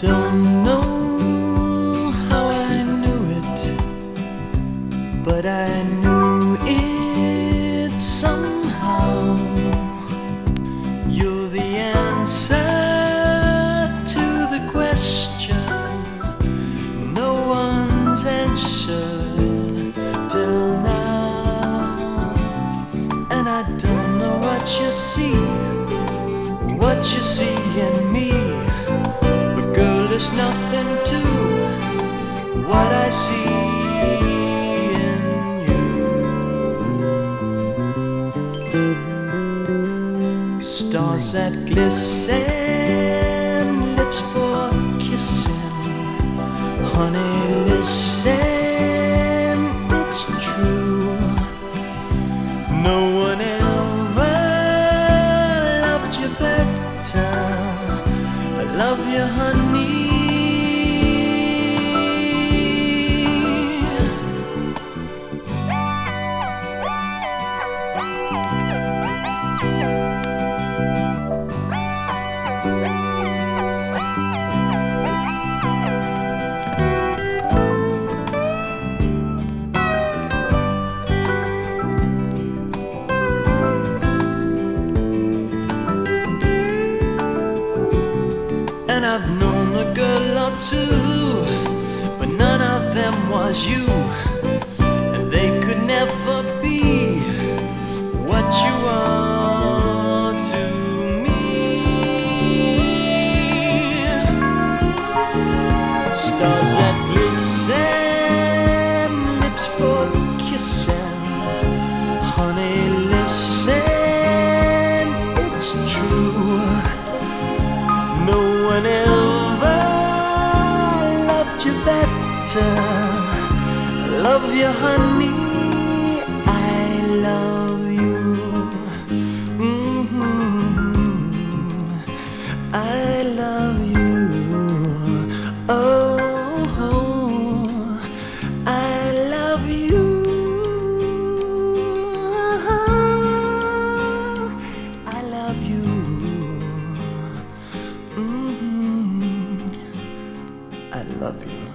don't know how I knew it, but I knew it somehow. You're the answer to the question, no one's answered till now. And I don't know what you see, what you see in me. There's nothing to what I see in you. Stars that glisten, lips for kissing. Honey, listen, it's true. No one ever loved you better. I love you, honey. I've known a girl or two, but none of them was you. winter. Love you, honey. I love you. Mm -hmm. I love you. Oh, I love you. I love you. Mm -hmm. I love you.